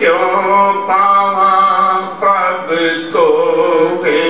ਕਿਉਂ ਪਾਵਾਂ ਪ੍ਰਭ ਤੋਹੇ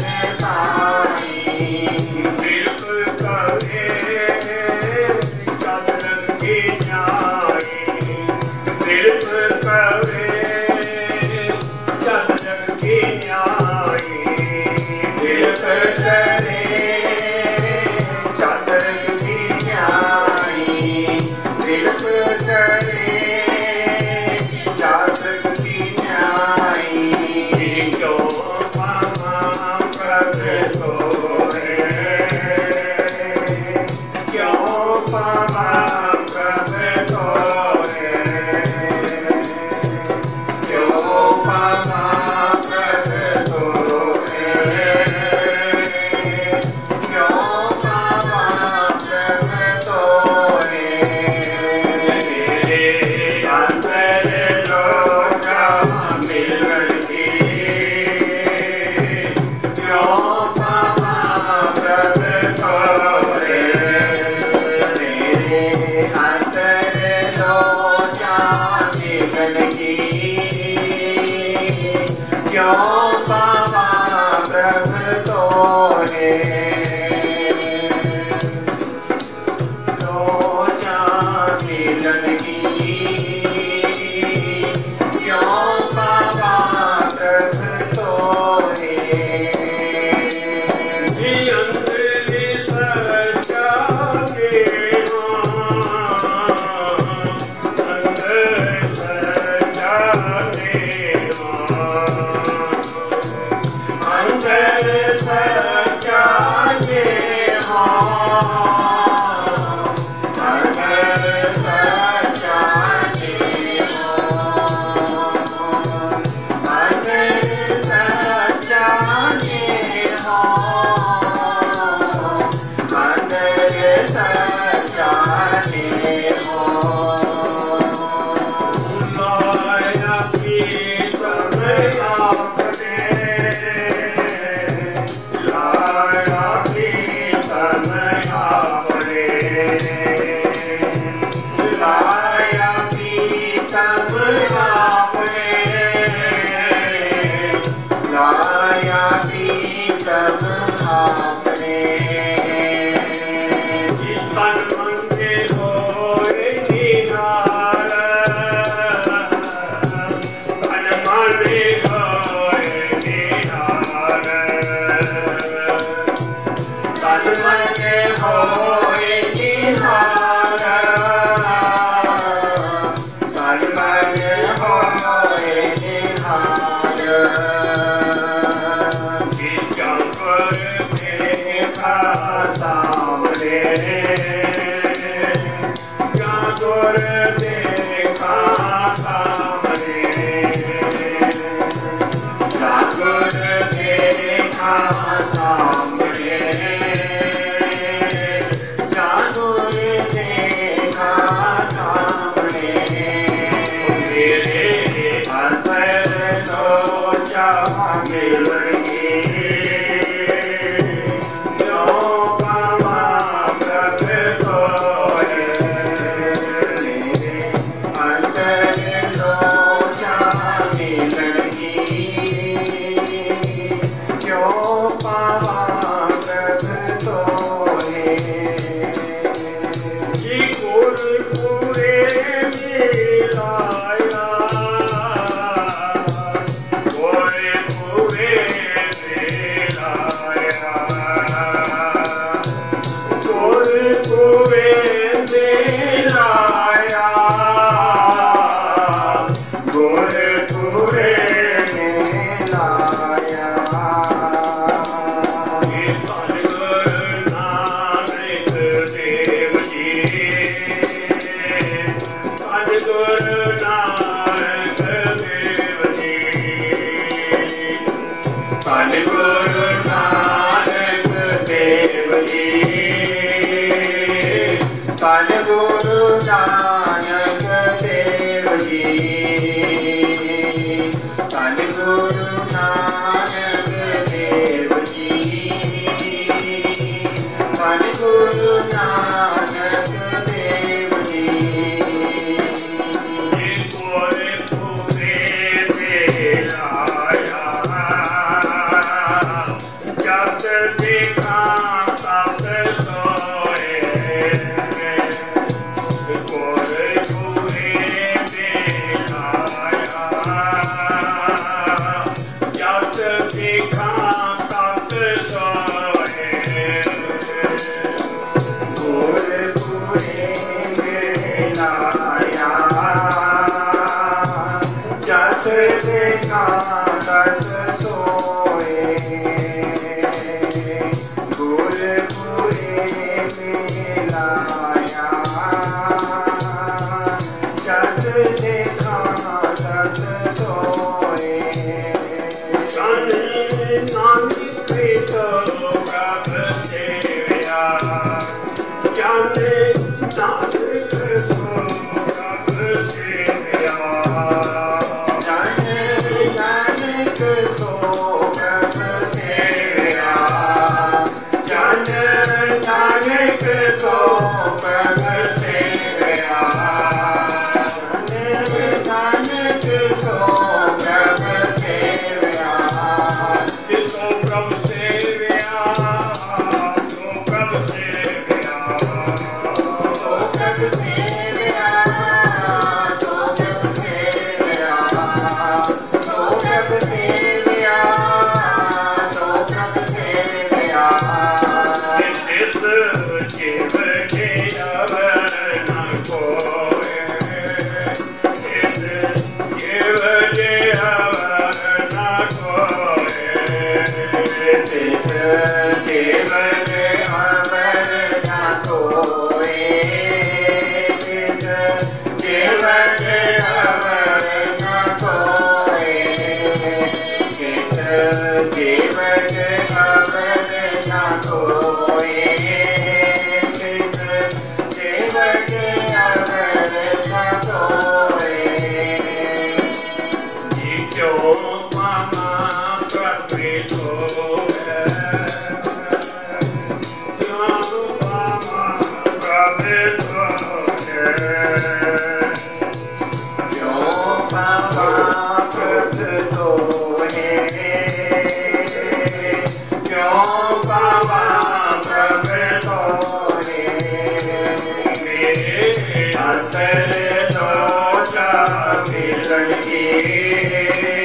ਮੋਏ Hare शरण के